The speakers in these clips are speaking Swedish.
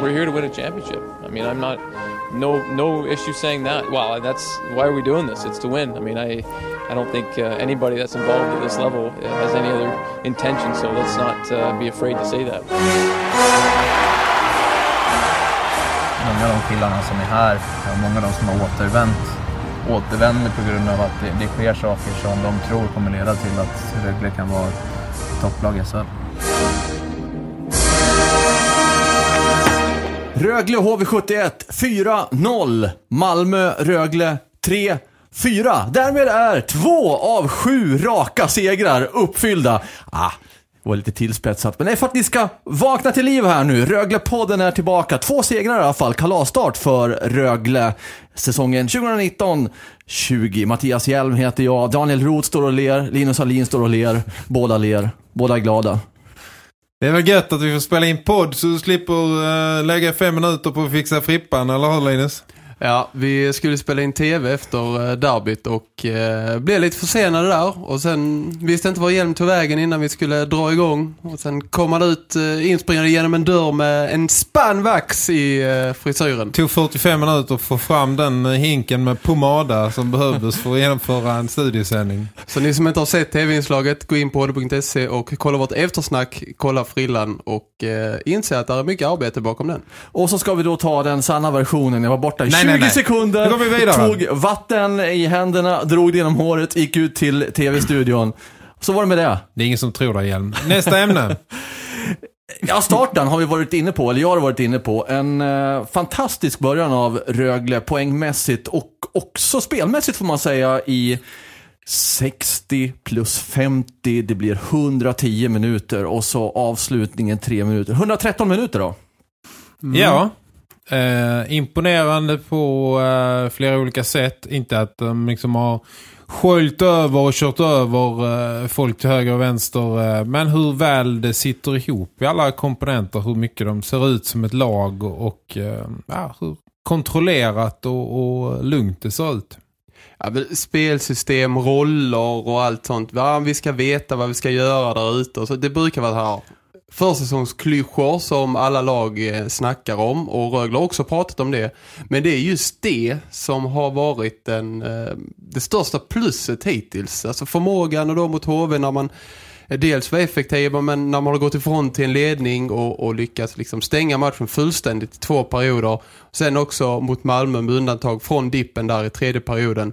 We're here to win a championship. I mean, I'm not no no issue saying that. Well, that's why are we doing this? It's to win. I mean, I I don't think uh, anybody that's involved at this level uh, has any other intention. So let's not uh, be afraid to say that. Många av de killarna som är här, och många av de som har återvänt, återvänder på grund av att det, det sker saker som de tror kommer leda till att Rögle kan vara topplag i SHL. Rögle HV71 4-0. Malmö Rögle 3-4. Därmed är två av sju raka segrar uppfyllda. Ah, det var lite tillspetsat, men det är för att ni ska vakna till liv här nu. Röglepodden är tillbaka. Två segrar i alla fall. Kalasstart för Rögle. Säsongen 2019-20. Mattias Hjelm heter jag. Daniel Roth står och ler. Linus Alin står och ler. Båda ler. Båda är glada. Det är väl gött att vi får spela in podd så du slipper uh, lägga fem minuter på att fixa frippan, eller hur Linus? Ja, vi skulle spela in tv efter eh, derbyt och eh, blev lite försenade där. Och sen visste inte var Hjelm tog vägen innan vi skulle dra igång. Och sen kom han ut eh, inspringande genom en dörr med en spann vax i eh, frisyren. Det tog 45 minuter att få fram den eh, hinken med pomada som behövdes för att genomföra en studiesändning. Så ni som inte har sett tv-inslaget, gå in på hd.se och kolla vårt eftersnack, kolla frillan och eh, inse att det är mycket arbete bakom den. Och så ska vi då ta den sanna versionen. Jag var borta i Nej, 20 nej, nej. sekunder. Vi vidare. Tog vatten i händerna, drog det genom håret, gick ut till tv-studion. Så var det med det. Det är ingen som tror dig, Hjelm. Nästa ämne. Ja, starten har vi varit inne på, eller jag har varit inne på. En eh, fantastisk början av Rögle poängmässigt och också spelmässigt får man säga i 60 plus 50, det blir 110 minuter och så avslutningen 3 minuter. 113 minuter då. Ja. Eh, imponerande på eh, flera olika sätt. Inte att de liksom har sköljt över och kört över eh, folk till höger och vänster. Eh, men hur väl det sitter ihop i alla komponenter. Hur mycket de ser ut som ett lag och, och eh, ja, hur kontrollerat och, och lugnt det ser ut. Ja, spelsystem, roller och allt sånt. Ja, vi ska veta vad vi ska göra där ute. Så det brukar vara här försäsongsklyschor som alla lag eh, snackar om och Rögle har också pratat om det. Men det är just det som har varit den, eh, det största plusset hittills. Alltså förmågan och då mot HV när man eh, dels var effektiva men när man har gått ifrån till en ledning och, och lyckats liksom stänga matchen fullständigt i två perioder. Sen också mot Malmö med undantag från dippen där i tredje perioden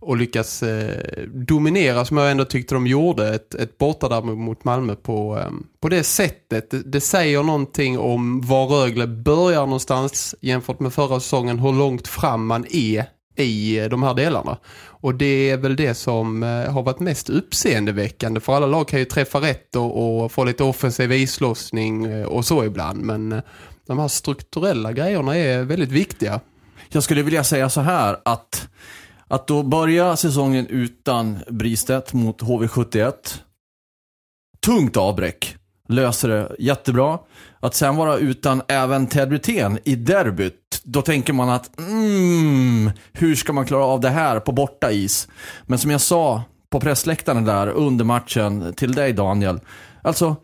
och lyckas eh, dominera som jag ändå tyckte de gjorde ett, ett borta mot Malmö på, eh, på det sättet. Det, det säger någonting om var Rögle börjar någonstans jämfört med förra säsongen, hur långt fram man är i eh, de här delarna. Och det är väl det som eh, har varit mest uppseendeväckande för alla lag kan ju träffa rätt och, och få lite offensiv islossning eh, och så ibland men de här strukturella grejerna är väldigt viktiga. Jag skulle vilja säga så här att att då börja säsongen utan Bristedt mot HV71. Tungt avbräck. Löser det jättebra. Att sen vara utan även Ted Brithén i derbyt. Då tänker man att mm, hur ska man klara av det här på borta is? Men som jag sa på pressläktaren där under matchen till dig Daniel. Alltså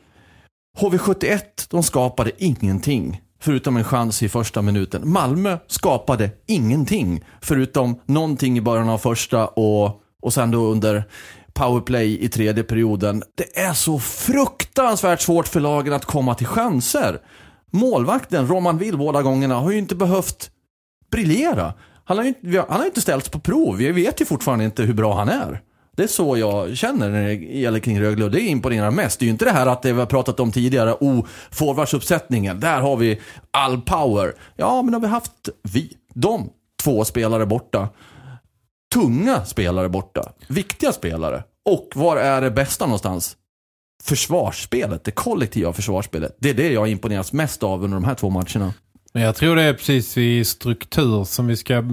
HV71, de skapade ingenting. Förutom en chans i första minuten. Malmö skapade ingenting. Förutom någonting i början av första och, och sen då under powerplay i tredje perioden. Det är så fruktansvärt svårt för lagen att komma till chanser. Målvakten, Roman Will, båda gångerna har ju inte behövt briljera. Han har ju han har ju inte ställts på prov. Vi vet ju fortfarande inte hur bra han är. Det är så jag känner när det gäller kring Rögle och det imponerar mest. Det är ju inte det här att det vi har pratat om tidigare, oh, forwardsuppsättningen, där har vi all power. Ja, men har vi haft vi, de två spelare borta. Tunga spelare borta. Viktiga spelare. Och var är det bästa någonstans? Försvarsspelet, det kollektiva försvarsspelet. Det är det jag imponeras mest av under de här två matcherna. Men jag tror det är precis i struktur som vi ska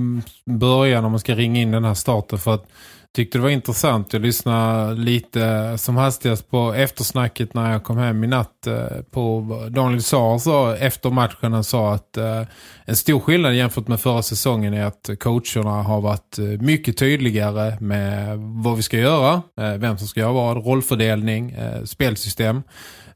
börja när man ska ringa in den här starten för att tyckte det var intressant. Jag lyssnade lite som hastigast på eftersnacket när jag kom hem i natt eh, på Daniel Saar sa efter matchen han sa att eh, en stor skillnad jämfört med förra säsongen är att coacherna har varit eh, mycket tydligare med vad vi ska göra, vem som ska göra vad, rollfördelning, spelsystem.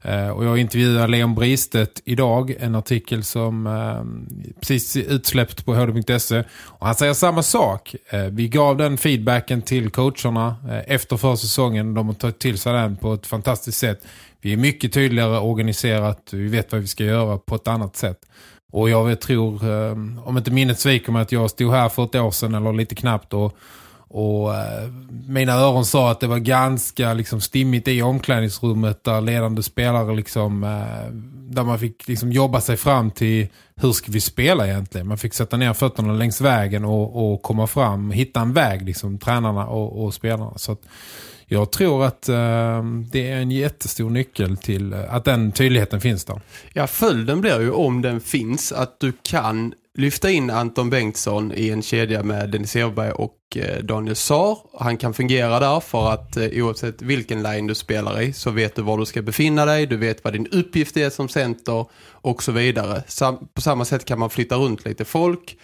Eh, och jag intervjuade Leon Bristet idag, en artikel som eh, precis utsläppt på hd.se. Och han säger samma sak. Eh, vi gav den feedbacken till coacherna efter försäsongen. De har tagit till sig den på ett fantastiskt sätt. Vi är mycket tydligare organiserat. Vi vet vad vi ska göra på ett annat sätt. Och jag tror, om inte minnet sviker mig att jag stod här för ett år sedan eller lite knappt och och eh, mina öron sa att det var ganska liksom, stimmigt i omklädningsrummet där ledande spelare liksom, eh, där man fick liksom, jobba sig fram till hur ska vi spela egentligen. Man fick sätta ner fötterna längs vägen och, och komma fram, hitta en väg liksom, tränarna och, och spelarna. Så att jag tror att eh, det är en jättestor nyckel till eh, att den tydligheten finns där. Ja, följden blir ju om den finns att du kan lyfta in Anton Bengtsson i en kedja med Dennis Everberg och Eh, Daniel Saar. Han kan fungera där för att eh, oavsett vilken line du spelar i så vet du var du ska befinna dig, du vet vad din uppgift är som center och så vidare. På samma sätt kan man flytta runt lite folk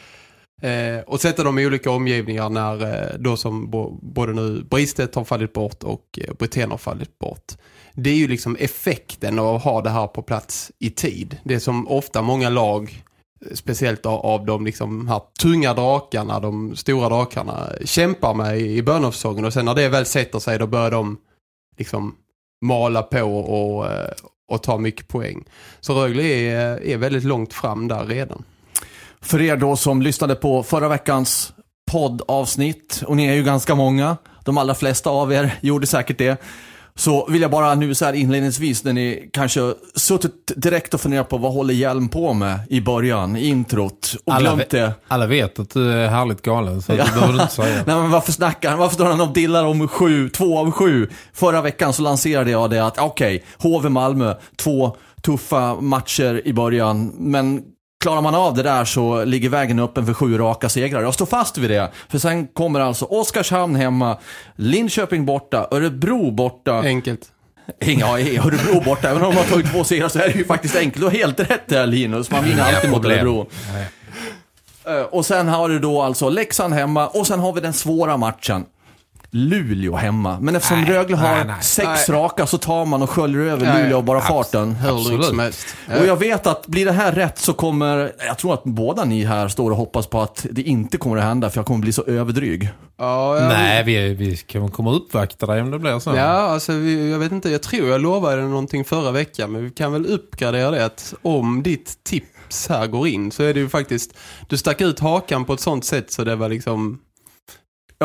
eh, och sätta dem i olika omgivningar när då som både nu Bristet har fallit bort och Britten har fallit bort. Det är ju liksom effekten av att ha det här på plats i tid. Det som ofta många lag speciellt av de liksom här tunga drakarna, de stora drakarna, kämpar med i bönavsäsongen. Och sen när det väl sätter sig då börjar de liksom mala på och, eh, och ta mycket poäng. Så Rögle är, eh, är väldigt långt fram där redan. För er då som lyssnade på förra veckans poddavsnitt, och ni är ju ganska många, de allra flesta av er gjorde säkert det. Så vill jag bara nu så här inledningsvis, när ni kanske suttit direkt och funderat på vad håller Hjelm på med i början, i introt, och alla glömt det. Alla vet att du är härligt galen, så ja. det behöver du inte säga. Nej men varför snackar han? Varför står han och dillar om sju, två av sju? Förra veckan så lanserade jag det att, okej, okay, HV Malmö, två tuffa matcher i början, men klarar man av det där så ligger vägen öppen för sju raka segrar. Jag står fast vid det. För sen kommer alltså Oskarshamn hemma, Linköping borta, Örebro borta. Enkelt. Ja, Örebro borta. Även om de har tagit två segrar så är det ju faktiskt enkelt. Du har helt rätt där Linus. Man vinner alltid mot Örebro. Eh, och sen har du då alltså Leksand hemma och sen har vi den svåra matchen. Luleå hemma. Men eftersom nej, Rögle har nej, nej, sex raka så tar man och sköljer över Luleå och bara farten. Absolut. Och jag vet att blir det här rätt så kommer, jag tror att båda ni här står och hoppas på att det inte kommer att hända för jag kommer bli så överdryg. Ja, jag... Nej, vi, vi kan komma uppvakta dig om det blir så. Ja, alltså vi, jag vet inte, jag tror jag lovade någonting förra veckan men vi kan väl uppgradera det att om ditt tips här går in så är det ju faktiskt, du stack ut hakan på ett sånt sätt så det var liksom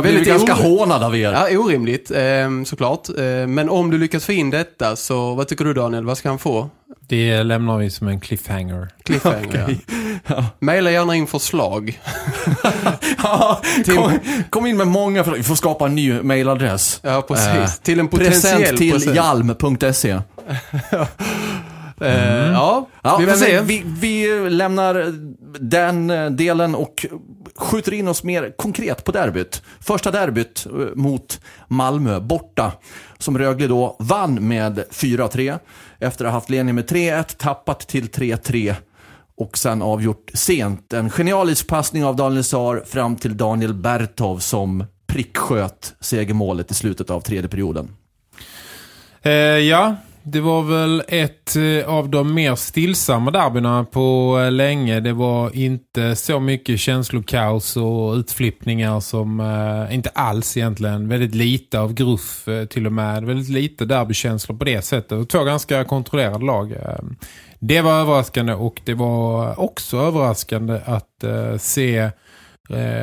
jag blev ganska hånad av er. Ja, orimligt eh, såklart. Eh, men om du lyckas få in detta så vad tycker du Daniel? Vad ska han få? Det lämnar vi som en cliffhanger. Cliffhanger, okay. ja. Maila gärna in förslag. ja, kom, kom, in med många förslag. Vi får skapa en ny mailadress. Ja, precis. Eh, till en potentiell present till present. jalm.se. Eh, mm. ja, ja, vi. Vi, vi, lämnar den delen och skjuter in oss mer konkret på derbyt. Första derbyt eh, mot Malmö borta. Som Rögle då vann med 4-3. Efter att ha haft ledning med 3-1, tappat till 3-3 och sen avgjort sent. En genialisk passning av Daniel Saar fram till Daniel Bertov som pricksköt segermålet i slutet av tredje perioden. Eh, ja, det var väl ett eh, av de mer stillsamma derbyna på eh, länge. Det var inte så mycket känslokaos och utflippningar som eh, inte alls egentligen. Väldigt lite av gruff eh, till och med. Väldigt lite derbykänslor på det sättet. Två ganska kontrollerade lag. Det var överraskande och det var också överraskande att se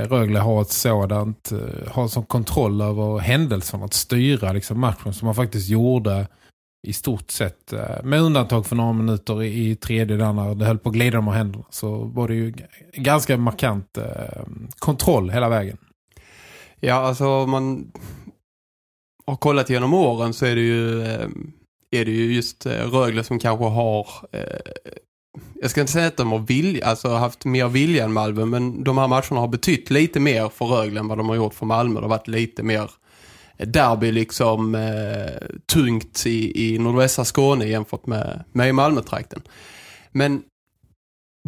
Rögle ha ett sådant, ha sån kontroll över händelserna, att styra liksom matchen som man faktiskt gjorde i stort sett. Eh, med undantag för några minuter i, tredje där när det höll på att glida dem här händerna så var det ju ganska markant eh, kontroll hela vägen. Ja, alltså man har kollat genom åren så är det ju, eh, är det ju just eh, Rögle som kanske har jag ska inte säga att de har vilja, alltså haft mer vilja än Malmö men de här matcherna har betytt lite mer för Rögle än vad de har gjort för Malmö. Det har varit lite mer derby liksom eh, tungt i, i nordvästra Skåne jämfört med, med i Malmötrakten. Men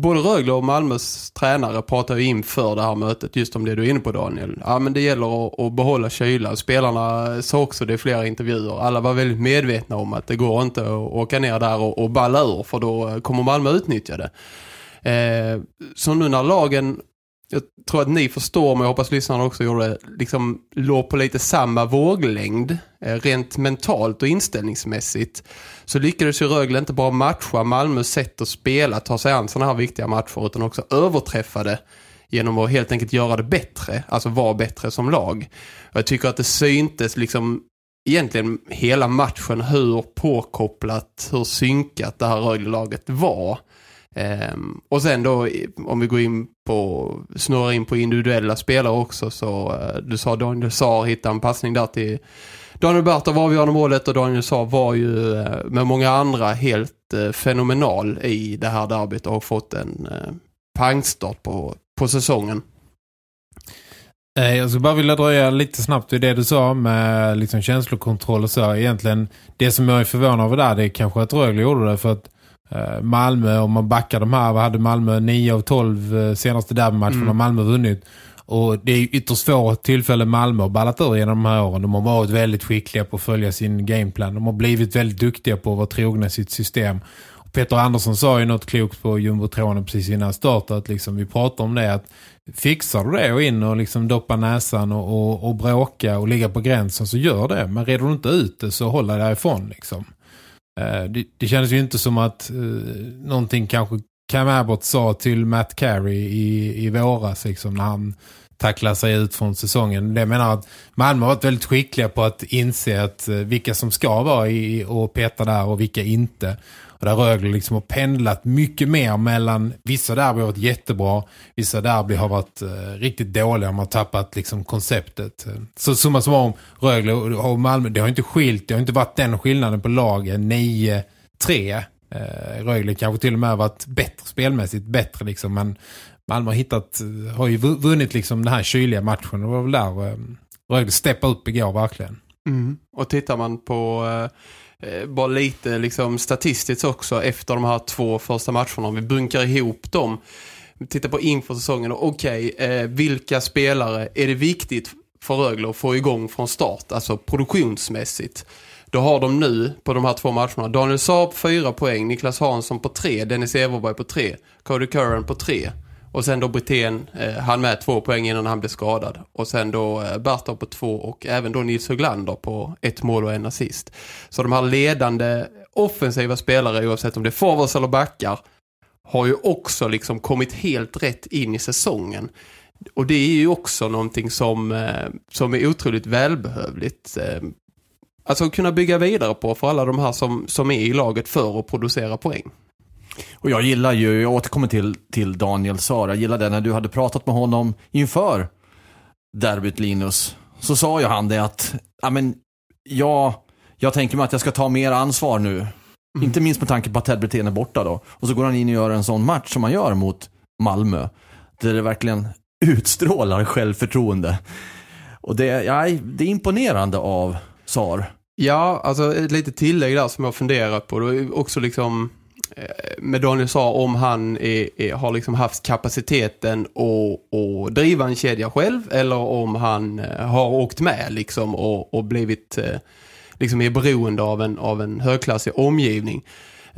både Rögle och Malmös tränare pratar ju inför det här mötet just om det du är inne på Daniel. Ja men det gäller att, att behålla kylan. Spelarna sa också det i flera intervjuer. Alla var väldigt medvetna om att det går inte att åka ner där och, och balla ur för då kommer Malmö utnyttja det. Eh, så nu när lagen jag tror att ni förstår, men jag hoppas lyssnarna också gjorde det, liksom låg på lite samma våglängd, eh, rent mentalt och inställningsmässigt, så lyckades ju Rögle inte bara matcha Malmös sätt att spela, ta sig an sådana här viktiga matcher, utan också överträffa det genom att helt enkelt göra det bättre, alltså vara bättre som lag. Jag tycker att det syntes liksom egentligen hela matchen hur påkopplat, hur synkat det här Rögle-laget var. Um, och sen då, om vi går in på, snurrar in på individuella spelare också så, uh, du sa Daniel Saar hittade en passning där till Daniel Berta var avgörande målet och Daniel Saar var ju uh, med många andra helt uh, fenomenal i det här derbyt och har fått en uh, pangstart på, på säsongen. Jag skulle bara vilja dröja lite snabbt vid det du sa med liksom känslokontroll och så. Egentligen, det som jag är förvånad över där det är kanske att Rögle gjorde det för att Malmö, om man backar de här, vad hade Malmö 9 av 12 eh, senaste derbymatcherna mm. har Malmö vunnit. Och det är ytterst få tillfällen Malmö har ballat ur genom de här åren. De har varit väldigt skickliga på att följa sin gameplan. De har blivit väldigt duktiga på att vara trogna sitt system. Och Peter Andersson sa ju något klokt på Jumbotronen precis innan start att liksom, vi pratar om det att fixar du det och in och liksom doppa näsan och, och, och bråka och ligga på gränsen så gör det. Men reder du inte ut det så hålla därifrån liksom. Eh, det, det kändes ju inte som att eh, någonting kanske Cam Abbott sa till Matt Carey i, i våras liksom, när han tacklar sig ut från säsongen. Det menar att Malmö har varit väldigt skickliga på att inse att eh, vilka som ska vara i, och peta där och vilka inte. Och där Rögle liksom har pendlat mycket mer mellan vissa derby har varit jättebra, vissa derby har varit eh, riktigt dåliga, man har tappat liksom konceptet. Så summa som om Rögle och Malmö, det har inte skilt, det har inte varit den skillnaden på lagen 9-3. Eh, Rögle kanske till och med varit bättre spelmässigt, bättre liksom, men Malmö har hittat, har ju vunnit liksom den här kyliga matchen och det var väl där eh, Rögle steppade upp igår verkligen. Mm. Och tittar man på Eh, Eh, bara lite liksom statistiskt också efter de här två första matcherna. Om vi bunkar ihop dem. Titta på inför säsongen och okej, okay, eh, vilka spelare är det viktigt för Rögle att få igång från start, alltså produktionsmässigt. Då har de nu på de här två matcherna Daniel Saab 4 poäng, Niklas Hansson på 3, Dennis Everberg på 3, Cody Curran på 3. Och sen då Brithén, eh, han med två poäng innan han blev skadad. Och sen då eh, Bartov på två och även då Nils Höglander på ett mål och en assist. Så de här ledande offensiva spelare, oavsett om det är forwards eller backar, har ju också liksom kommit helt rätt in i säsongen. Och det är ju också någonting som, eh, som är otroligt välbehövligt. Eh, alltså att kunna bygga vidare på för alla de här som, som är i laget för att producera poäng. Och jag gillar ju, jag återkommer till, till Daniel Sara, jag gillade när du hade pratat med honom inför derbyt Linus. Så sa ju han det att, ja men, jag, jag tänker mig att jag ska ta mer ansvar nu. Mm. Inte minst med tanke på att Ted Brithén är borta då. Och så går han in och gör en sån match som man gör mot Malmö. Där det verkligen utstrålar självförtroende. Och det, ja, det är imponerande av Sar. Ja, alltså ett litet tillägg där som jag funderat på. Det är också liksom Eh, med Daniel sa om han är, är, har liksom haft kapaciteten att, att driva en kedja själv eller om han eh, har åkt med liksom och, och blivit eh, liksom är beroende av en, av en högklassig omgivning.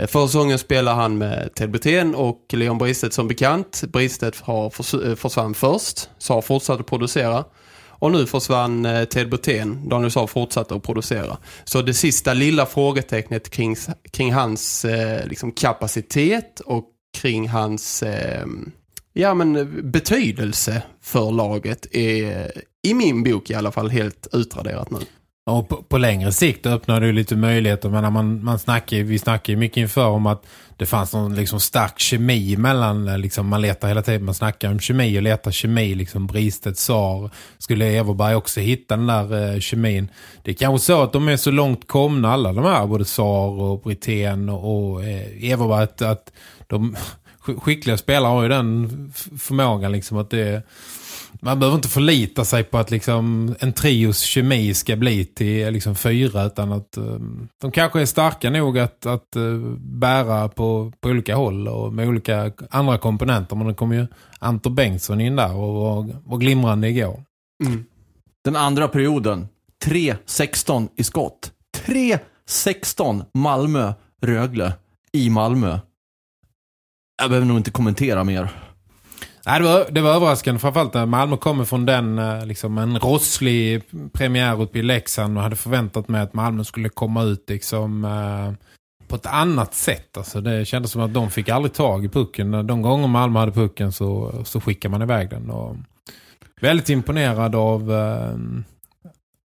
Förra säsongen spelar han med Ted Brithén och Leon Bristet som bekant. Bristet har försvann först, så har fortsatt att producera. Och nu försvann eh, Ted Brithén. Daniel Saab fortsatte att producera. Så det sista lilla frågetecknet kring, kring hans eh, liksom kapacitet och kring hans eh, ja, men betydelse för laget är i min bok i alla fall helt utraderat nu. Och på, på, längre sikt öppnar det lite möjligheter. Men man, man snackar, vi snackar ju mycket inför om att det fanns någon liksom stark kemi mellan, liksom, man letar hela tiden, man snackar om kemi och letar kemi, liksom Bristet, Sar. Skulle Everberg också hitta den där eh, kemin? Det är kanske så att de är så långt komna alla de här, både Sar och Britten och, och eh, Everberg, att, att de skickliga spelare har ju den förmågan liksom att det man behöver inte förlita sig på att liksom en trios kemi ska bli till liksom fyra utan att um, de kanske är starka nog att, att uh, bära på, på olika håll och med olika andra komponenter. Men det kommer ju Anton Bengtsson in där och var, var glimrande igår. Mm. Den andra perioden, 3-16 i skott. 3-16 Malmö-Rögle i Malmö. Jag behöver nog inte kommentera mer. Nej, det, var, det var överraskande framförallt när Malmö kommer från den eh, liksom en rosslig premiär uppe i Leksand och hade förväntat mig att Malmö skulle komma ut liksom eh, på ett annat sätt. Alltså det kändes som att de fick aldrig tag i pucken. De gånger Malmö hade pucken så, så skickar man iväg den. Och väldigt imponerad av... Eh,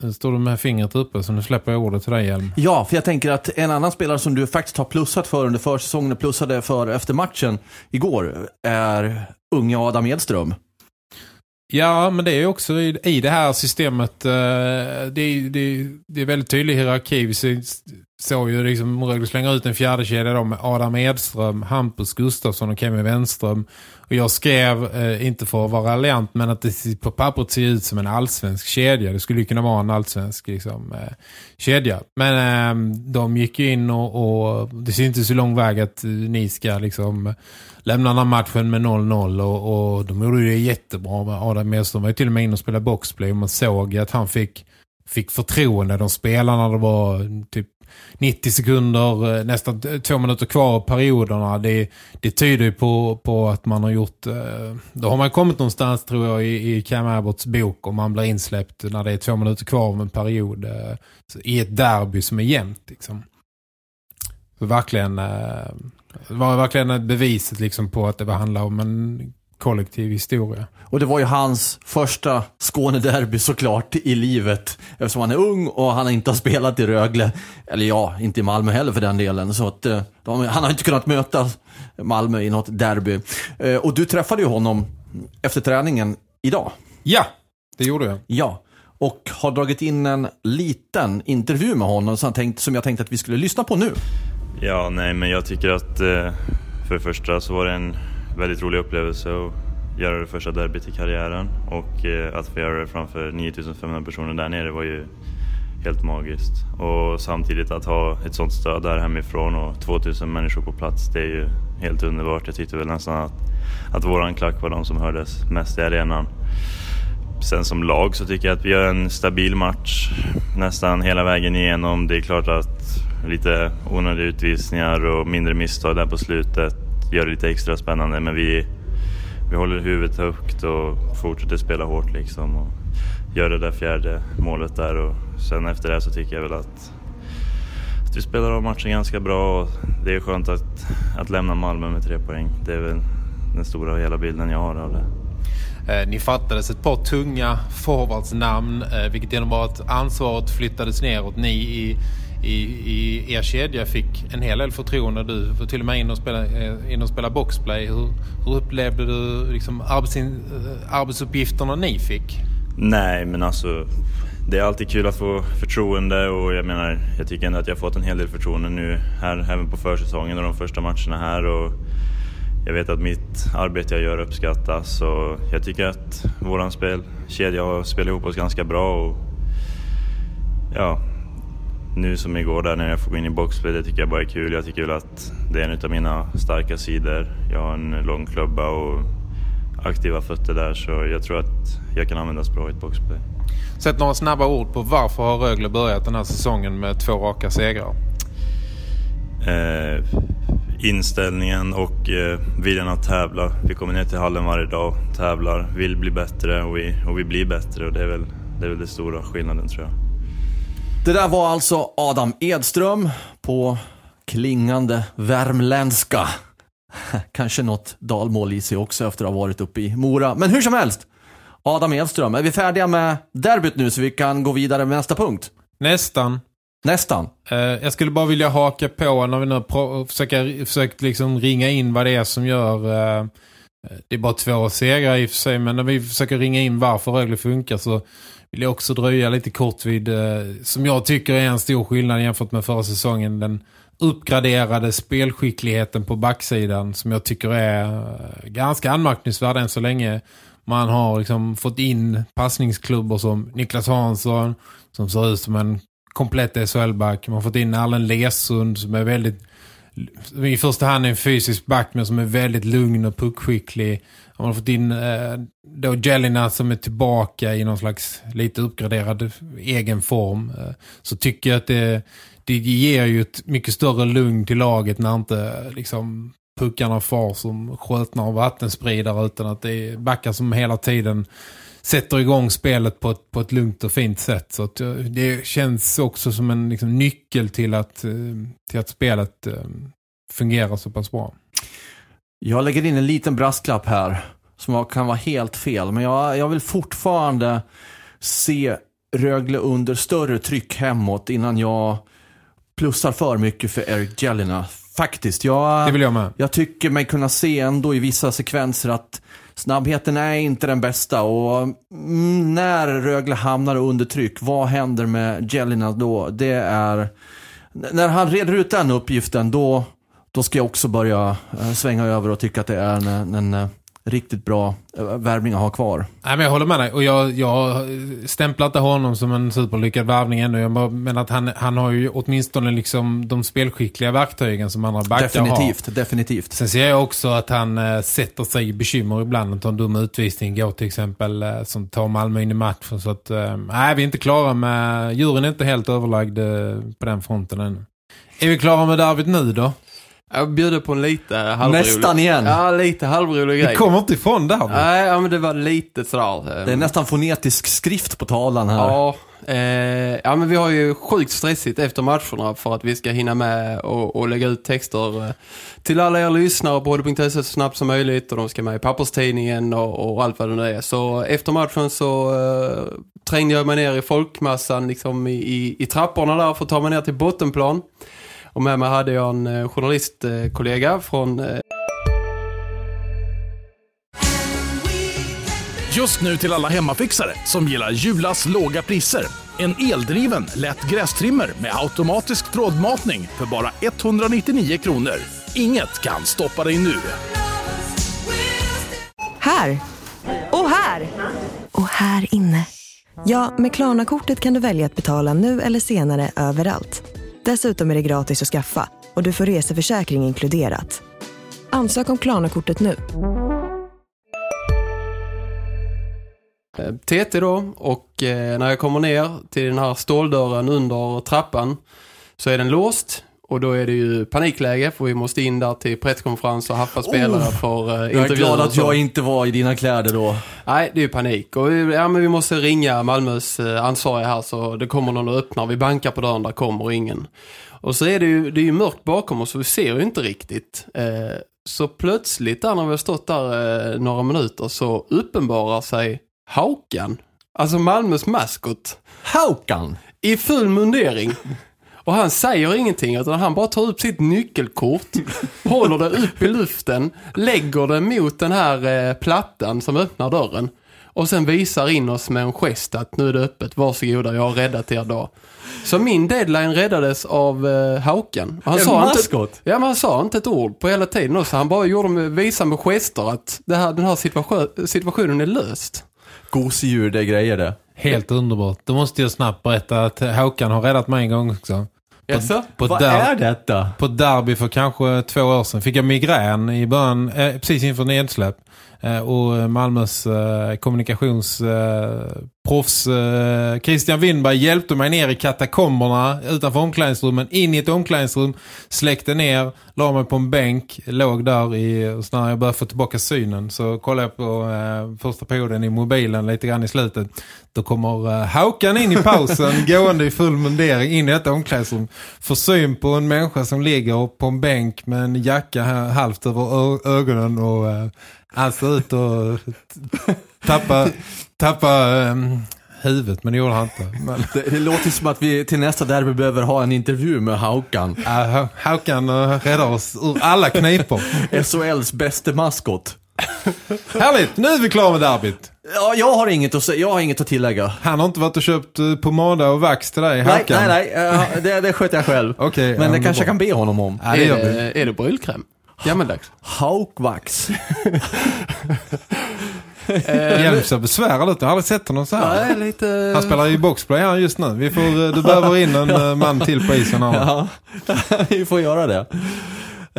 Eh, står du med fingret uppe så nu släpper jag ordet till dig Hjelm. Ja, för jag tänker att en annan spelare som du faktiskt har plussat för under försäsongen och plussade för efter matchen igår är unge Adam Edström. Ja, men det är också i, i det här systemet, eh, det, är, det, det är väldigt tydlig hierarki. Vi såg ju liksom Rögle slänga ut en fjärde kedja då med Adam Edström, Hampus Gustafsson och Kevin Wenström. Och jag skrev, eh, inte för att vara raljant, men att det på pappret ser ut som en allsvensk kedja. Det skulle ju kunna vara en allsvensk liksom, eh, kedja. Men eh, de gick ju in och, och, det ser inte så lång väg att eh, ni ska liksom lämna den här matchen med 0-0 och, och de gjorde det jättebra. Adam Edström var ju till och med inne och spelade boxplay och man såg att han fick fick förtroende. De spelarna det var typ 90 sekunder, eh, nästan två minuter kvar av perioderna. Det, det tyder ju på, på att man har gjort... Eh, då har man kommit någonstans tror jag i, i Cam Abbotts bok om man blir insläppt när det är två minuter kvar av en period. Eh, I ett derby som är jämnt liksom. Så verkligen... Det var verkligen beviset liksom på att det handlar om en kollektiv historia. Och det var ju hans första Skånederby såklart i livet. Eftersom han är ung och han inte har spelat i Rögle. Eller ja, inte i Malmö heller för den delen. Så att, eh, de, han har inte kunnat möta Malmö i något derby. Eh, och du träffade ju honom efter träningen idag. Ja, det gjorde jag. Ja, och har dragit in en liten intervju med honom som jag tänkte, som jag tänkte att vi skulle lyssna på nu. Ja, nej, men jag tycker att eh, för det första så var det en väldigt rolig upplevelse att göra det första derbyt i karriären och eh, att få göra det framför 9500 personer där nere var ju helt magiskt. Och samtidigt att ha ett sånt stöd där hemifrån och 2000 människor på plats, det är ju helt underbart. Jag tyckte väl nästan att, att våran klack var de som hördes mest i arenan. Sen som lag så tycker jag att vi gör en stabil match nästan hela vägen igenom. Det är klart att lite onödiga utvisningar och mindre misstag där på slutet gör det lite extra spännande. Men vi, vi håller huvudet högt och fortsätter spela hårt liksom. Och gör det där fjärde målet där och sen efter det så tycker jag väl att, att vi spelar av matchen ganska bra och det är skönt att, att lämna Malmö med tre poäng. Det är väl den stora hela bilden jag har av det. Eh, ni fattades ett par tunga forwardsnamn eh, vilket innebar att ansvaret flyttades neråt. Ni i i, i er kedja fick en hel del förtroende. Du var till och med in och spelade eh, in och spelade boxplay. Hur, hur upplevde du liksom arbetsin, eh, arbetsuppgifterna ni fick? Nej, men alltså det är alltid kul att få förtroende och jag menar, jag tycker ändå att jag har fått en hel del förtroende nu här även på försäsongen och de första matcherna här och jag vet att mitt arbete jag gör uppskattas och jag tycker att våran spelkedja har spelat ihop oss ganska bra och ja, nu som igår där när jag får gå in i boxplay, det tycker jag bara är kul. Jag tycker väl att det är en av mina starka sidor. Jag har en lång klubba och aktiva fötter där så jag tror att jag kan användas bra i ett boxplay. Sätt några snabba ord på varför har Rögle börjat den här säsongen med två raka segrar? Eh, inställningen och eh, viljan att tävla. Vi kommer ner till hallen varje dag, tävlar, vill bli bättre och vi, och vi blir bättre och det är väl det är väl den stora skillnaden tror jag. Det där var alltså Adam Edström på klingande värmländska. Kanske något dalmål i sig också efter att ha varit uppe i Mora. Men hur som helst. Adam Edström, är vi färdiga med derbyt nu så vi kan gå vidare med nästa punkt? Nästan. Nästan. Uh, jag skulle bara vilja haka på när vi nu försöker, försökt liksom ringa in vad det är som gör... Uh, Eh, det är bara två segrar i och för sig, men när vi försöker ringa in varför Rögle funkar så vill jag också dröja lite kort vid, eh, som jag tycker är en stor skillnad jämfört med förra säsongen, den uppgraderade spelskickligheten på backsidan som jag tycker är eh, ganska anmärkningsvärd än så länge. Man har liksom fått in passningsklubbor som Niklas Hansson som ser ut som en komplett SHL-back. Man har fått in Allen Lesund som är väldigt i första hand en fysisk back men som är väldigt lugn och puckskicklig. Man har fått in eh, då Jelena som är tillbaka i någon slags lite uppgraderad egen form. Eh, så tycker jag att det, det ger ju ett mycket större lugn till laget när inte liksom puckarna far som skötnar och vattenspridare utan att det är backar som hela tiden sätter igång spelet på ett, på ett lugnt och fint sätt. Så eh, det känns också som en liksom, nyckel till att, eh, till att spelet eh, fungerar så pass bra. Jag lägger in en liten brasklapp här som kan vara helt fel. Men jag, jag vill fortfarande se Rögle under större tryck hemåt innan jag plussar för mycket för Eric Jelena. Faktiskt. Jag, jag. Jag tycker mig kunna se ändå i vissa sekvenser att snabbheten är inte den bästa. Och mm, när Rögle hamnar under tryck, vad händer med Jelina då? Det är... När han reder ut den uppgiften, då, då ska jag också börja eh, svänga över och tycka att det är en, en, en riktigt bra eh, värvning att ha kvar. Nej, men jag håller med dig. Och jag, jag stämplar inte honom som en superlyckad värvning ännu. Jag bara, men att han, han har ju åtminstone liksom de spelskickliga verktygen som andra backar definitivt, har. Definitivt, Sen ser jag också att han äh, sätter sig i bekymmer ibland och tar en dum utvisning. Går till exempel äh, som tar Malmö in i matchen. Så att, äh, nej, vi är inte klara med... Djuren är inte helt överlagd på den fronten ännu. Är vi klara med David nu då? Jag bjuder på en lite halvrolig... Nästan igen. Ja, lite halvrolig grej. Vi kommer inte ifrån där. Nej, ja, men det var lite sådär. Det är nästan fonetisk skrift på talan här. Ja, eh, ja men vi har ju sjukt stressigt efter matcherna för att vi ska hinna med och, och lägga ut texter eh, till alla er lyssnare på HD.se så snabbt som möjligt och de ska med i papperstidningen och, och allt vad det nu är. Så efter matchen så eh, trängde jag mig ner i folkmassan liksom i, i, i trapporna där för att ta mig ner till bottenplan. Och med mig hade jag en eh, journalistkollega från... Eh, Just nu till alla hemmafixare som gillar Julas låga priser. En eldriven, lätt grästrimmer med automatisk trådmatning för bara 199 kronor. Inget kan stoppa dig nu. Här! Och här! Och här inne. Ja, med Klarna-kortet kan du välja att betala nu eller senare överallt. Dessutom är det gratis att skaffa och du får reseförsäkring inkluderat. Ansök om Klarna-kortet nu. Eh, TT då och eh, när jag kommer ner till den här ståldörren under trappan så är den låst och då är det ju panikläge för vi måste in där till presskonferens och haffa spelare oh, för uh, Jag är glad att jag inte var i dina kläder då. Nej, det är ju panik. Och ja, men vi måste ringa Malmös uh, ansvariga här så det kommer någon och öppnar. Vi bankar på dörren, där kommer ingen. Och så är det ju, det är ju mörkt bakom oss så vi ser ju inte riktigt. Uh, så plötsligt där när vi har stått där några minuter så uppenbarar sig Haukan. Alltså Malmös maskot. Haukan? I full mundering. Och han säger ingenting utan han bara tar upp sitt nyckelkort, håller det upp i luften, lägger det mot den här eh, plattan som öppnar dörren. Och sen visar in oss med en gest att nu är det öppet, varsågoda, jag har räddat er dag. Så min deadline räddades av eh, Hauken. Han en sa maskot? Inte, ja, men han sa inte ett ord på hela tiden också. Han bara gjorde med, visade med gester att det här, den här situation, situationen är löst. Gosedjur, det grejer det. Helt underbart. Då måste jag snabbt berätta att Håkan har räddat mig en gång också. På, på Vad är detta? På derby för kanske två år sedan fick jag migrän i början, eh, precis inför nedsläpp. Eh, och Malmös eh, kommunikationsproffs eh, Christian Windberg hjälpte mig ner i katakomberna utanför omklädningsrummen, in i ett omklädningsrum, släckte ner, la mig på en bänk, låg där i, och när jag började få tillbaka synen så kollade jag på första perioden i mobilen lite grann i slutet. Då kommer Håkan in i pausen gående i full mundering in i ett omklädningsrum. Får syn på en människa som ligger på en bänk med en jacka halvt över ögonen och han ser ut att tappa, tappa um, huvudet, men det gjorde han inte. Men... Det, det, låter som att vi till nästa derby behöver ha en intervju med Haukan. Uh, Haukan uh, räddar oss ur alla knipor. SHLs bästa maskot. Härligt, nu är vi klara med derbyt. Ja, jag har inget att, jag har inget att tillägga. Han har inte varit och köpt uh, pomada och vax till dig, Nej, nej, nej. Uh, det, det sköter jag själv. okay, Men det kanske jag kan be honom om. Ja, det är, det, är det brylkräm? Gammaldags. Haukvax. Hjelm ser besvärad ut. Jag har aldrig sett honom så här. Nej, lite... Han spelar i boxplay här just nu. Vi får, eh, du behöver in en eh, man till på isen. Här. Ja, vi får göra det.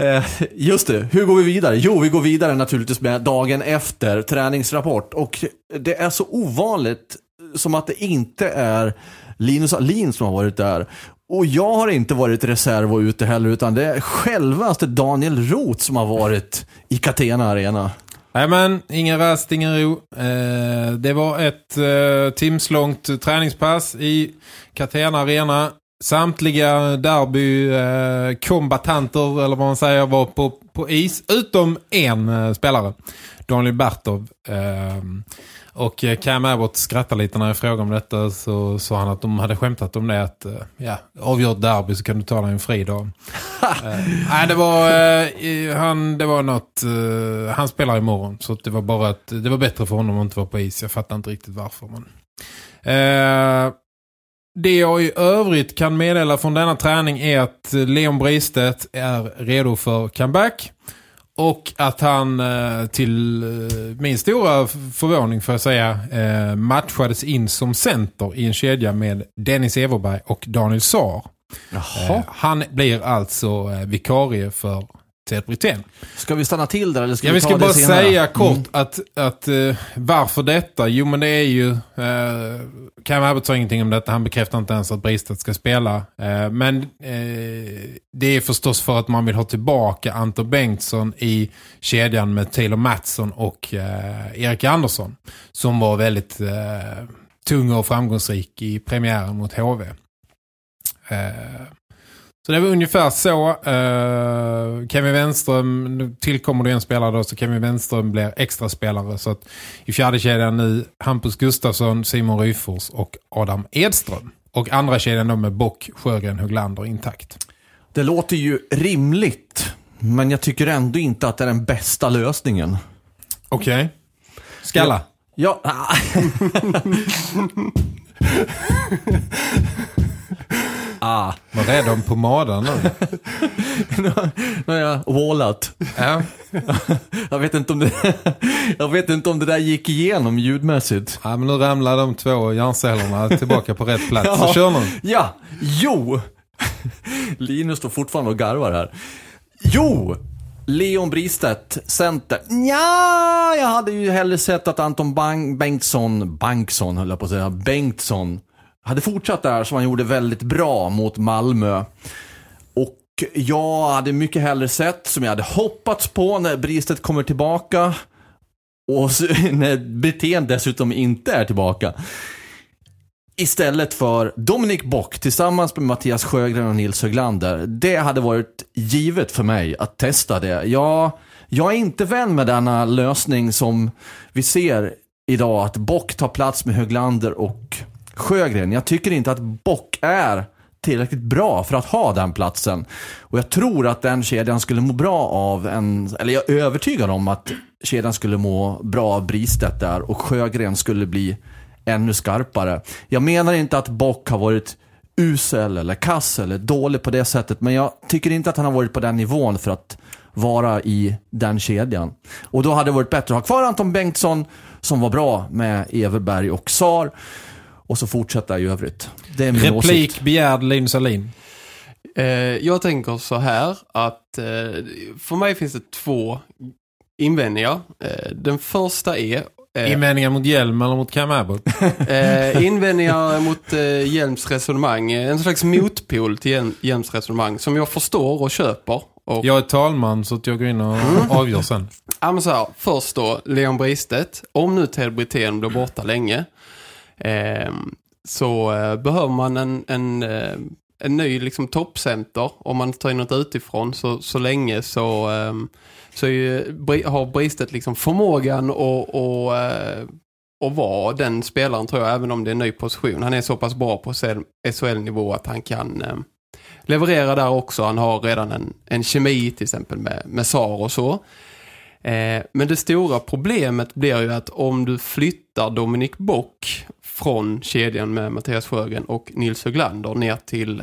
Eh, Just det, hur går vi vidare? Jo, vi går vidare naturligtvis med dagen efter träningsrapport. Och det är så ovanligt som att det inte är Linus Alin som har varit där. Och jag har inte varit reserv och ute heller, utan det är självaste Daniel Roth som har varit i Catena Arena. Nej men, ingen rast, ingen ro. Eh, det var ett eh, timslångt träningspass i Catena Arena. Samtliga derby-kombatanter, eh, eller vad man säger, var på, på is. Utom en eh, spelare, Daniel Bertov. Eh, och eh, Cam Abbott skrattade lite när jag frågade om detta. Så sa han att de hade skämtat om det. Att eh, ja, avgjort derby så kan du ta dig en fri dag. Eh, Nej, det var, eh, han, det var något... eh, han spelar imorgon. Så det var bara att det var bättre för honom att inte vara på is. Jag fattar inte riktigt varför. Men, eh, det jag i övrigt kan meddela från denna träning är att Leon Bristedt är redo för comeback. Och att han eh, till eh, min stora förvåning får jag säga eh, matchades in som center i en kedja med Dennis Everberg och Daniel Saar. Eh, han blir alltså vikarie för Ted Brithén. Ska vi stanna till där eller ska Ja, vi vi ska bara senare? säga kort Mm. att, att eh, varför detta? Jo men det är ju eh, Cam Abbott sa ingenting om detta. Han bekräftar inte ens att Bristet ska spela. Eh, men eh, det är förstås för att man vill ha tillbaka Anton Bengtsson i kedjan med Taylor Mattsson och eh, Erik Andersson. Som var väldigt eh, tung och framgångsrik i premiären mot HV. Så det var ungefär så. Uh, Kevin Wenström, nu tillkommer det en spelare då, så Kevin Wenström blir extra spelare. Så att i fjärde kedjan nu Hampus Gustafsson, Simon Ryfors och Adam Edström. Och andra kedjan då med Bock, Sjögren, Huglander intakt. Det låter ju rimligt, men jag tycker ändå inte att det är den bästa lösningen. Okej. Skalla. Ja, ah, Var rädd om pomaden nu. nu har jag wallat. Ja. Jag vet, inte om det, jag vet inte om det där gick igenom ljudmässigt. ja, men nu ramlar de två hjärncellerna tillbaka på rätt plats. Ja. Så kör nu. Ja, jo! Linus står fortfarande och garvar här. Jo! Leon Bristedt, center. Ja, jag hade ju hellre sett att Anton Bang Bengtsson, Bengtsson höll jag på att säga, Bengtsson, hade fortsatt där som han gjorde väldigt bra mot Malmö. Och jag hade mycket hellre sett, som jag hade hoppats på när Bristedt kommer tillbaka. Och så, när Brithén dessutom inte är tillbaka. Istället för Dominik Bock tillsammans med Mattias Sjögren och Nils Höglander. Det hade varit givet för mig att testa det. Jag, jag är inte vän med denna lösning som vi ser idag. Att Bock tar plats med Höglander och Sjögren. Jag tycker inte att Bock är tillräckligt bra för att ha den platsen. Och jag tror att den kedjan skulle må bra av en, eller jag är övertygad om att kedjan skulle må bra av Bristedt där och Sjögren skulle bli ännu skarpare. Jag menar inte att Bock har varit usel eller kass eller dålig på det sättet, men jag tycker inte att han har varit på den nivån för att vara i den kedjan. Och då hade det varit bättre att ha kvar Anton Bengtsson som var bra med Everberg och Sar och så fortsätta i övrigt. Det är min Replik åsikt. begärd Linus Alin. Eh, jag tänker så här att eh, för mig finns det två invändningar. Eh, den första är eh, Invändningar mot Hjelm eller mot Cam Abbott? eh, invändningar mot eh, Hjelms resonemang. Eh, En slags motpol till Hjelm- Hjelms resonemang som jag förstår och köper. Och, Jag är talman så att jag går in och avgör sen. Ja, men så här, först då, Leon Bristedt. Om nu Ted Brithén blir borta länge Ehm, så eh, behöver man en, en, eh, en ny liksom, toppcenter. Om man tar in något utifrån så, så länge så, eh, så är ju, har Bristedt liksom förmågan att och, eh, och vara den spelaren tror jag, även om det är en ny position. Han är så pass bra på SHL-nivå att han kan eh, leverera där också. Han har redan en, en kemi till exempel med, med SAR och så. Eh, men det stora problemet blir ju att om du flyttar Dominik Bock från kedjan med Mattias Sjögren och Nils Höglander ner till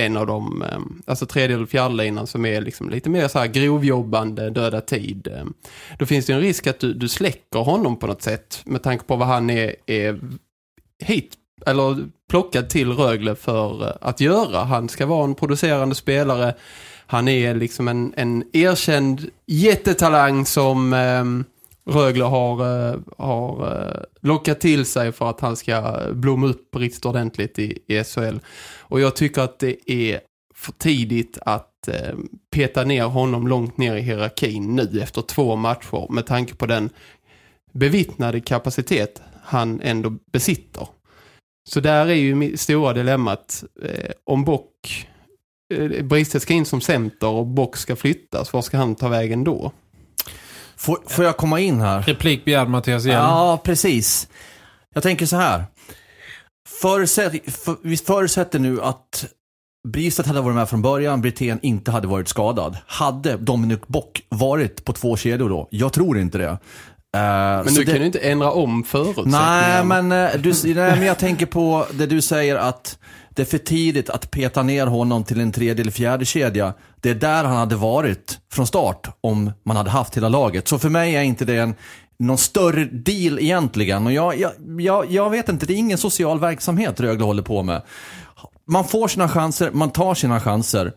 en av de, ehm, alltså tredje eller fjärde linan som är liksom lite mer så här grovjobbande, döda tid. Ehm, då finns det en risk att du, du släcker honom på något sätt med tanke på vad han är, är hit eller plockad till Rögle för eh, att göra. Han ska vara en producerande spelare. Han är liksom en, en erkänd jättetalang som eh, Rögle har, eh, har eh, lockat till sig för att han ska blomma upp riktigt ordentligt i, i SHL. Och jag tycker att det är för tidigt att eh, peta ner honom långt ner i hierarkin nu efter två matcher med tanke på den bevittnade kapacitet han ändå besitter. Så där är ju stora dilemmat eh, om Bock Bristet ska in som center och Bock ska flyttas, var ska han ta vägen då? Får, får jag komma in här? Replik begärd Mattias igen. Ja, precis. Jag tänker så här. Förutsätt, för, vi förutsätter nu att Bristet hade varit med från början, Brithén inte hade varit skadad. Hade Dominic Bock varit på två kedjor då? Jag tror inte det. Eh, Men du det- kan ju inte ändra om förutsättningarna. Nej, men, eh, du, nej, men jag tänker på det du säger att det är för tidigt att peta ner honom till en tredje eller fjärde kedja. Det är där han hade varit från start om man hade haft hela laget. Så för mig är inte det en, någon större deal egentligen. Och jag, jag, jag, jag vet inte, det är ingen social verksamhet Rögle håller på med. Man får sina chanser, man tar sina chanser.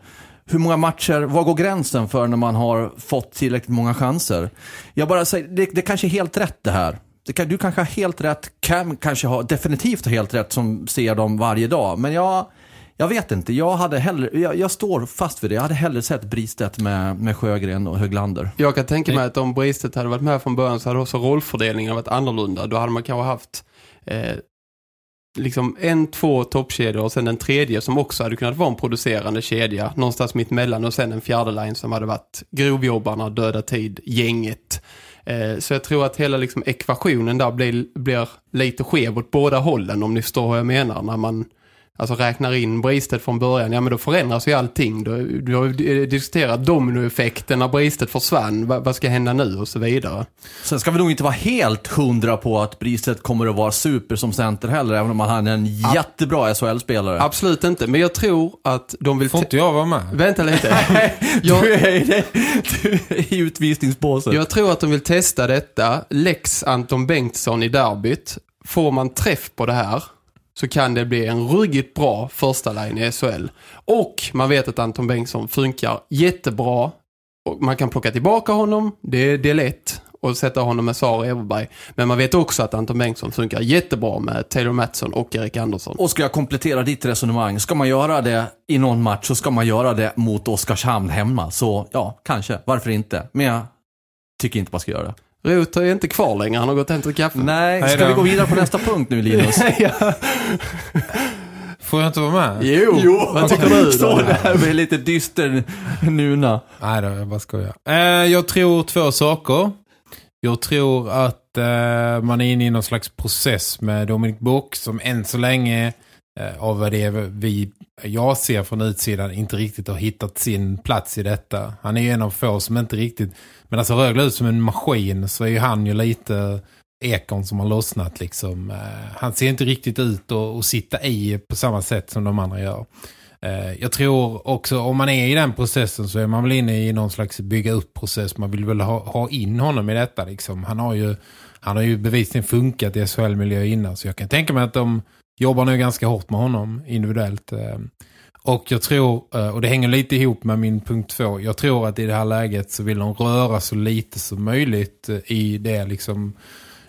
Hur många matcher, var går gränsen för när man har fått tillräckligt många chanser? Jag bara säger, det, det kanske är helt rätt det här. Det kan, du kanske har helt rätt, Cam kanske har definitivt helt rätt som ser dem varje dag. Men jag, jag vet inte, jag, hade hellre, jag, jag står fast vid det. Jag hade hellre sett Bristedt med, med Sjögren och Höglander. Jag kan tänka mig att om Bristet hade varit med från början så hade också rollfördelningen varit annorlunda. Då hade man kanske haft eh, liksom en, två toppkedjor och sen en tredje som också hade kunnat vara en producerande kedja. Någonstans mitt mellan och sen en fjärde line som hade varit grovjobbarna, döda tid, gänget. Eh, så jag tror att hela liksom ekvationen där blir, blir lite skev åt båda hållen om ni förstår vad jag menar. När man alltså räknar in Bristet från början, ja men då förändras ju allting. Du, du har ju diskuterat dominoeffekten när Bristet försvann, vad, vad ska hända nu och så vidare. Sen ska vi nog inte vara helt hundra på att Bristedt kommer att vara super som center heller, även om han är en jättebra SHL-spelare. Absolut inte, men jag tror att de vill... Får te- inte jag vara med? Vänta lite. Du jag, är, du är i utvisningsbåset. jag tror att de vill testa detta. Lex Anton Bengtsson i derbyt. Får man träff på det här så kan det bli en ruggigt bra första line i SHL. Och man vet att Anton Bengtsson funkar jättebra. Och man kan plocka tillbaka honom, det, det är lätt. Och sätta honom med Sara Everberg. Men man vet också att Anton Bengtsson funkar jättebra med Taylor Mattsson och Erik Andersson. Och ska jag komplettera ditt resonemang, ska man göra det i någon match så ska man göra det mot Oskarshamn hemma. Så ja, kanske, varför inte? Men jag tycker inte man ska göra det. Rot är inte kvar längre, han har gått hem till kaffe. Nej, ska då. vi gå vidare på nästa punkt nu Linus? Får jag inte vara med? Jo, vad tycker du Står där med lite dyster nuna. Nej då, jag bara skojar. Eh, jag tror två saker. Jag tror att eh, man är inne i någon slags process med Dominic Bock som än så länge Eh, av vad det är vi, jag ser från utsidan inte riktigt har hittat sin plats i detta. Han är ju en av få som inte riktigt, men alltså Rögle ut som en maskin så är ju han ju lite ekon som har lossnat liksom. Eh, han ser inte riktigt ut att sitta i på samma sätt som de andra gör. Eh, jag tror också, om man är i den processen så är man väl inne i någon slags bygga upp-process. Man vill väl ha, ha in honom i detta liksom. Han har ju, han har ju bevisligen funkat i SHL-miljö innan. Så jag kan tänka mig att de jobbar nu ganska hårt med honom individuellt. Eh, och jag tror, eh, och det hänger lite ihop med min punkt två. Jag tror att i det här läget så vill de röra så lite som möjligt eh, i det liksom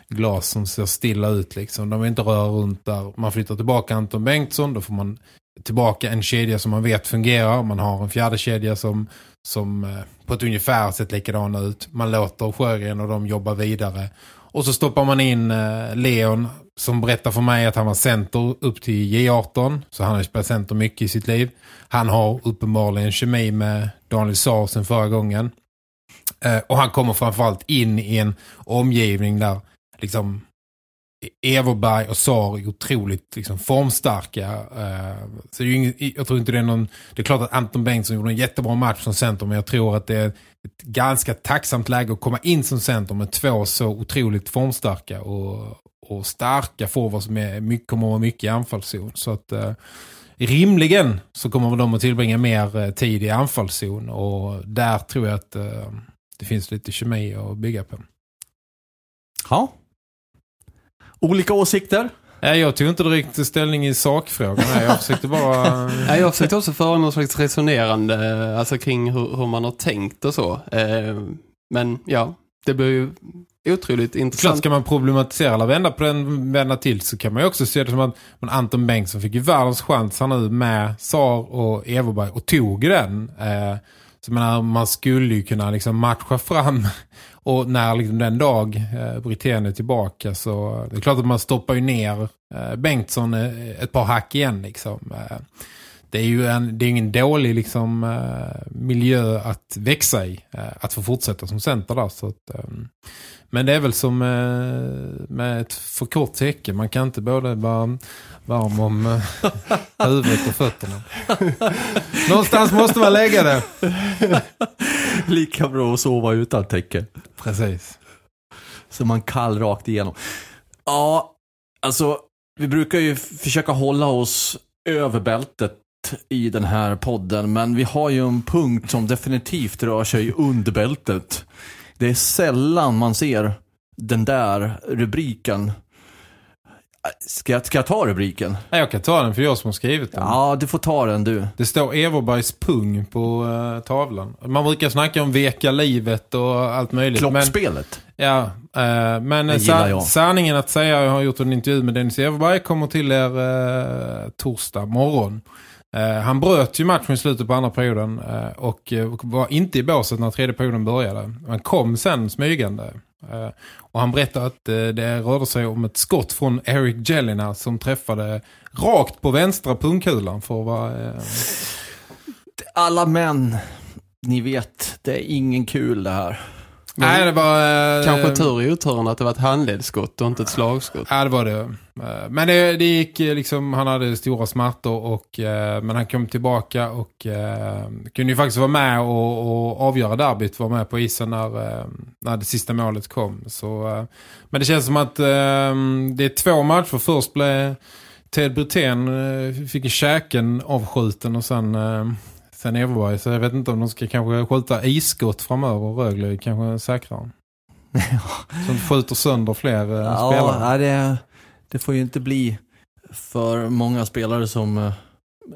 glas som ser stilla ut liksom. De vill inte röra runt där. Man flyttar tillbaka Anton Bengtsson, då får man tillbaka en kedja som man vet fungerar. Man har en fjärde kedja som, som på ett ungefär sett likadan ut. Man låter Sjögren och de jobba vidare. Och så stoppar man in eh, Leon som berättar för mig att han var center upp till J18. Så han har ju spelat center mycket i sitt liv. Han har uppenbarligen kemi med Daniel Saar sen förra gången. Eh, och han kommer framförallt in i en omgivning där liksom E- Everberg och Sar är otroligt liksom, formstarka. Eh, så det är ju ingen, jag tror inte det är någon... Det är klart att Anton Bengtsson gjorde en jättebra match som center men jag tror att det är ett ganska tacksamt läge att komma in som center med två så otroligt formstarka och, och starka forwards som är mycket, kommer att vara mycket i anfallszon. Så att eh, rimligen så kommer de att tillbringa mer eh, tid i anfallszon och där tror jag att eh, det finns lite kemi att bygga på. Ja. Olika åsikter? Nej, jag tog inte direkt ställning i sakfrågan. Nej, jag försökte bara... Nej, jag försökte också föra någon slags resonerande alltså kring hur, hur man har tänkt och så. Eh, men ja, det blir ju otroligt Klart intressant. ska man problematisera eller vända på den vända till så kan man ju också se det som att men Anton Bengtsson fick ju världens chans här nu med Sar och Everberg och tog den. Eh, så menar, man skulle ju kunna liksom matcha fram och när liksom den dag eh, Brithén är tillbaka så det är klart att man stoppar ju ner eh, Bengtsson eh, ett par hack igen liksom. Eh, det är ju en, det är ingen dålig liksom, eh, miljö att växa i. Eh, att få fortsätta som center där. Så att, eh, men det är väl som eh, med ett för kort täcke. Man kan inte både vara varm om eh, huvudet och fötterna. Någonstans måste man lägga det. Lika bra att sova utan täcke. Precis. Så man kall rakt igenom. Ja, alltså vi brukar ju försöka hålla oss över bältet i den här podden. Men vi har ju en punkt som definitivt rör sig under bältet. Det är sällan man ser den där rubriken. Ska jag, ska jag ta rubriken? Nej, Jag kan ta den för jag som har skrivit den. Ja, du får ta den du. Det står Everbergs pung på eh, tavlan. Man brukar snacka om veka livet och allt möjligt. Men, Klockspelet. ja, eh, men Det eh, gillar sa- sanningen att säga, jag har gjort en intervju med Dennis Everberg, kommer till er eh, torsdag morgon. Han bröt ju matchen i slutet på andra perioden och var inte i båset när tredje perioden började. Han kom sen smygande. Eh, och han berättade att eh, det rörde sig om ett skott från Eric Jelena som träffade rakt på vänstra pungkulan för att vara... Eh, Alla män, ni vet, det är ingen kul det här nej, det var... eh, Kanske tur i oturen att det var ett handledsskott och inte ett slagskott. Ja, det var det. Eh, Men det, det gick eh, liksom, han hade stora smärtor och, men han kom tillbaka och eh, kunde ju faktiskt vara med och, och avgöra derbyt, vara med på isen när, när det sista målet kom. Så, men det känns som att eh, det är två matcher. Först blev Ted Brithén eh, fick käken avskjuten och sen, sen Everberg. Så jag vet inte om de ska kanske skjuta isskott framöver. Rögle kanske säkrare. Som skjuter sönder fler eh, spelare. Ja, det, det får ju inte bli för många spelare som eh,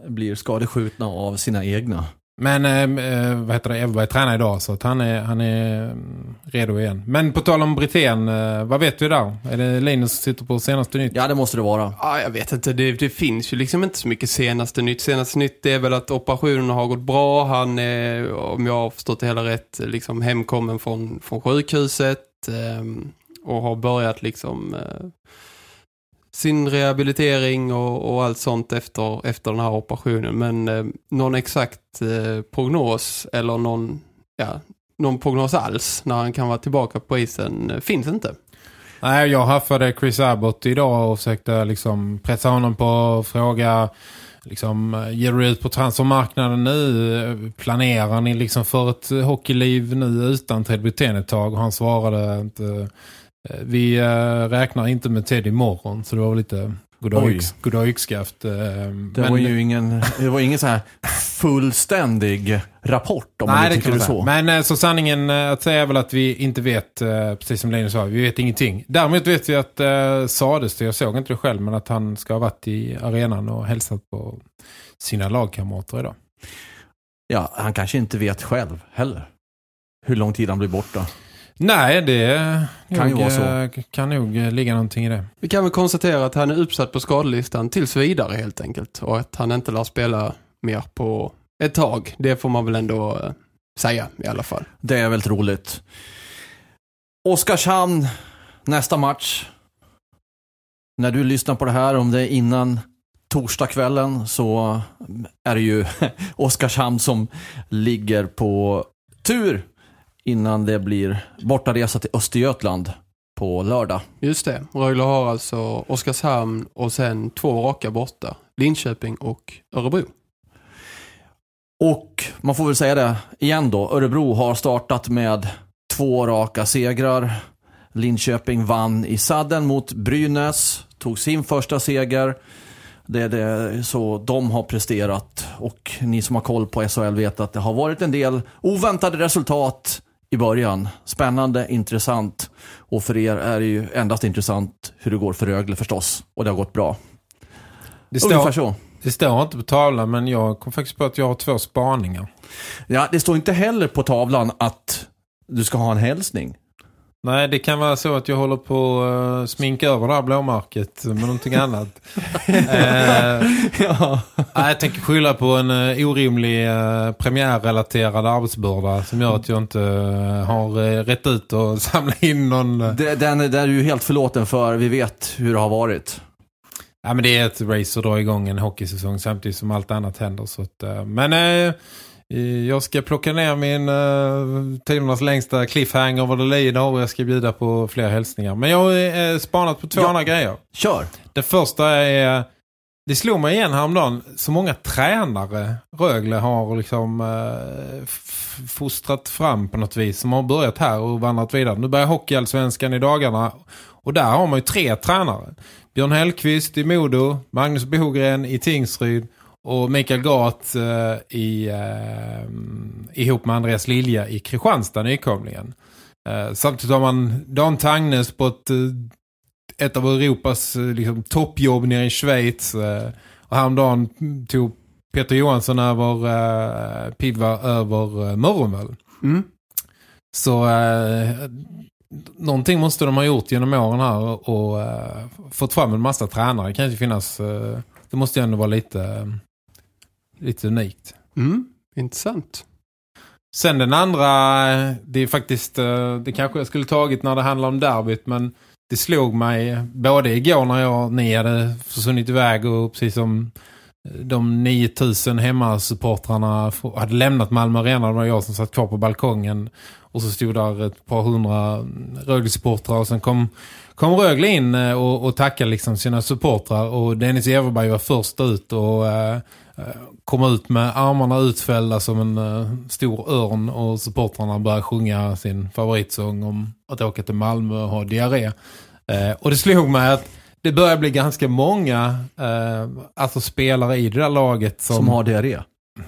blir skadeskjutna av sina egna. Men eh, eh, vad heter det, Everberg tränar idag så att han är, han är mm, redo igen. Men på tal om Brithén, eh, vad vet du där? Är det Linus som sitter på senaste nytt? Ja, det måste det vara. Ja, jag vet inte. Det, det finns ju liksom inte så mycket senaste nytt. Senaste nytt är väl att operationen har gått bra. Han är, om jag har förstått det hela rätt, liksom hemkommen från, från sjukhuset. ehm, och har börjat liksom eh, sin rehabilitering och, och allt sånt efter, efter den här operationen. Men eh, någon exakt eh, prognos eller någon, ja, någon prognos alls när han kan vara tillbaka på isen eh, finns inte. Nej, jag haffade Chris Abbott idag och försökte liksom pressa honom på att fråga liksom, ger du ut på transfermarknaden nu? Planerar ni liksom för ett hockeyliv nu utan Ted Brithén ett tag? Och han svarade att eh, vi eh, räknar inte med Ted imorgon. Så det var lite goddag yxskaft. eh, Det men- var ju ingen, det var ingen så här fullständig rapport om man Nej, nu det kan man så. Men eh, så sanningen eh, att säga är väl att vi inte vet, eh, precis som Linus sa, vi vet ingenting. Däremot vet vi att eh, sades det, jag såg inte det själv, men att han ska ha varit i arenan och hälsat på sina lagkamrater idag. Ja, han kanske inte vet själv heller. Hur lång tid han blir borta. Nej, det Kan ju nog, eh, kan nog eh, ligga någonting i det. Vi kan väl konstatera att han är uppsatt på skadelistan tills vidare helt enkelt. Och att han inte lär spela mer på ett tag. Det får man väl ändå eh, säga i alla fall. Det är väldigt roligt. Oskarshamn, nästa match. När du lyssnar på det här, om det är innan torsdagskvällen, så är det ju Oskarshamn som ligger på tur innan det blir bortaresa till Östergötland på lördag. Just det. Rögle har alltså Oskarshamn och sen två raka borta. Linköping och Örebro. Och man får väl säga det igen då. Örebro har startat med två raka segrar. Linköping vann i sadden mot Brynäs. Tog sin första seger. Det är det så de har presterat och ni som har koll på SHL vet att det har varit en del oväntade resultat i början. Spännande, intressant och för er är det ju endast intressant hur det går för Rögle förstås. Och det har gått bra. Det Ungefär står, så. det står inte på tavlan men jag kom faktiskt på att jag har två spaningar. Ja, det står inte heller på tavlan att du ska ha en hälsning. Nej, det kan vara så att jag håller på att sminka över det här blåmärket med någonting annat. eh, ja. jag tänker skylla på en uh, orimlig uh, premiärrelaterad arbetsbörda som gör att jag inte uh, har rätt ut och samlat in någon... Det, den, den är du helt förlåten för. Vi vet hur det har varit. Ja, men det är ett race att dra igång en hockeysäsong samtidigt som allt annat händer. Så att, men uh, jag ska plocka ner min uh, tidernas längsta cliffhanger vad det lider och jag ska bjuda på fler hälsningar. Men jag har uh, spanat på två Ja. andra grejer. Kör! Det första är... Det slog mig igen häromdagen. Så många tränare Rögle har liksom eh, fostrat fram på något vis. Som har börjat här och vandrat vidare. Nu börjar Hockeyallsvenskan i dagarna. Och där har man ju tre tränare. Björn Hellqvist i Modo. Magnus Bogren i Tingsryd. Och Mikael Gat eh, i, eh, ihop med Andreas Lilja i Kristianstad nykomlingen. Eh, samtidigt har man Dan Tangnes på ett, eh, ett av Europas eh, liksom, toppjobb nere i Schweiz. Eh, och häromdagen tog Peter Johansson över eh, Pidva över eh, Mörrumväl. Mm. Så eh, någonting måste de ha gjort genom åren här och, eh, fått fram en massa tränare. Det kan inte finnas... Eh, det måste ju ändå vara lite, eh, lite unikt. Mm. Intressant. Sen den andra, det är faktiskt, eh, det kanske jag skulle tagit när det handlar om derbyt, men det slog mig både igår när jag, ni hade försvunnit iväg och precis som eh, de 9000 hemmasupportrarna hade lämnat Malmö Arena, det var jag som satt kvar på balkongen och så stod där ett par hundra Rögle-supportrar och sen kom, kom Rögle in eh, och, och tackade liksom sina supportrar och Dennis Everberg var först ut och eh, eh, kom ut med armarna utfällda som en eh, stor örn och supportrarna började sjunga sin favoritsång om att åka till Malmö och ha diarré. Eh, och det slog mig att det börjar bli ganska många eh, alltså spelare i det där laget som, Som har diarré.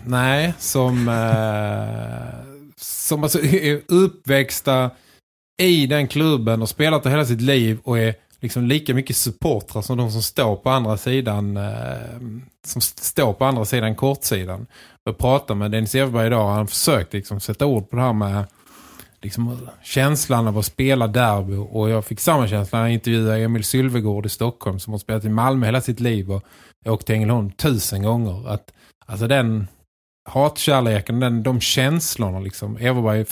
Nej, som, som alltså är uppväxta i den klubben och spelat hela sitt liv och är liksom lika mycket supportrar som de som står på andra sidan eh, som står på andra sidan kortsidan. Jag pratade med Dennis Everberg idag och han försökte liksom sätta ord på det här med liksom känslan av att spela derby och jag fick samma känsla när jag intervjuade Emil Sylvegård i Stockholm som har spelat i Malmö hela sitt liv och åkt till Ängelholm tusen gånger. Att, alltså den hatkärleken, den, de känslorna liksom. Everberg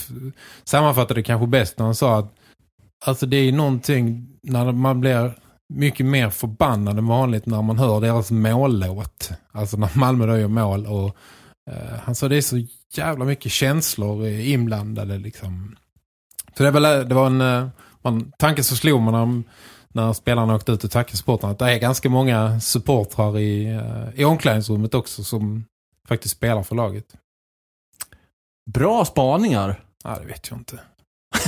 sammanfattade det kanske bäst när han sa att alltså det är någonting när man blir mycket mer förbannad än vanligt när man hör deras mållåt. Alltså när Malmö då gör mål och eh, han sa det är så jävla mycket känslor eh, inblandade liksom. Så det, är väl, det var en eh, man, tanke som slog man när, när spelarna åkte ut och tackade supportrarna att det är ganska många supportrar i, eh, i omklädningsrummet också som faktiskt spelar för laget. Bra spaningar. Ja, det vet jag inte.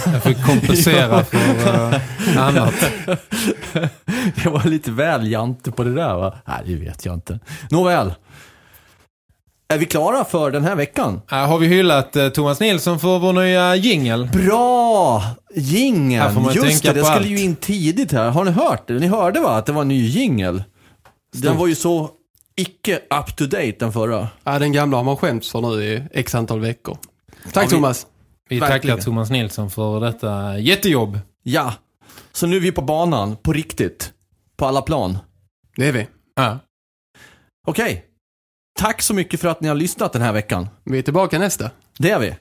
Jag fick kompensera för uh, annat. det var lite väl jante på det där va? Nej, det vet jag inte. Nåväl. Är vi klara för den här veckan? Uh, har vi hyllat uh, Thomas Nilsson för vår nya jingel? Bra! Här Jingeln! man Just det, det skulle allt. ju in tidigt här. Har ni hört det? Ni hörde va? Att det var en ny jingel. Den var ju så icke up to date den förra. Ja, den gamla har man skämts för nu i x antal veckor. Tack Ja, vi- Thomas. Vi Verkligen. tackar Thomas Nilsson för detta jättejobb. Ja. Så nu är vi på banan, på riktigt. På alla plan. Det är vi. Ja. Okej. Tack så mycket för att ni har lyssnat den här veckan. Vi är tillbaka nästa. Det är vi.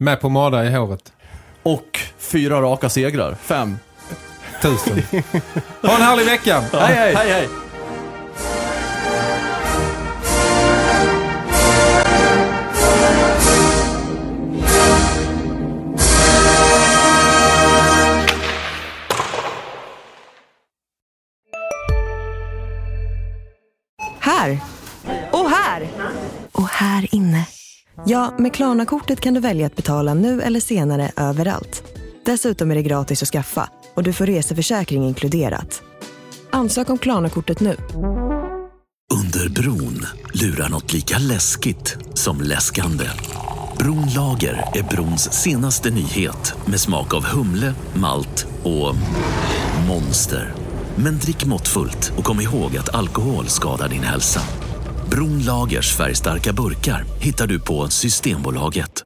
Med pomada i håret. Och fyra raka segrar. Fem. Tusen. ha en härlig vecka. Hej hej! Hej hej! Här! Och här! Och här inne. Ja, med Klarna-kortet kan du välja att betala nu eller senare överallt. Dessutom är det gratis att skaffa och du får reseförsäkring inkluderat. Ansök om Klarna-kortet nu. Under bron lurar något lika läskigt som läskande. Bronlager är brons senaste nyhet med smak av humle, malt och monster. Men drick måttfullt och kom ihåg att alkohol skadar din hälsa. Bron Lagers färgstarka burkar hittar du på Systembolaget.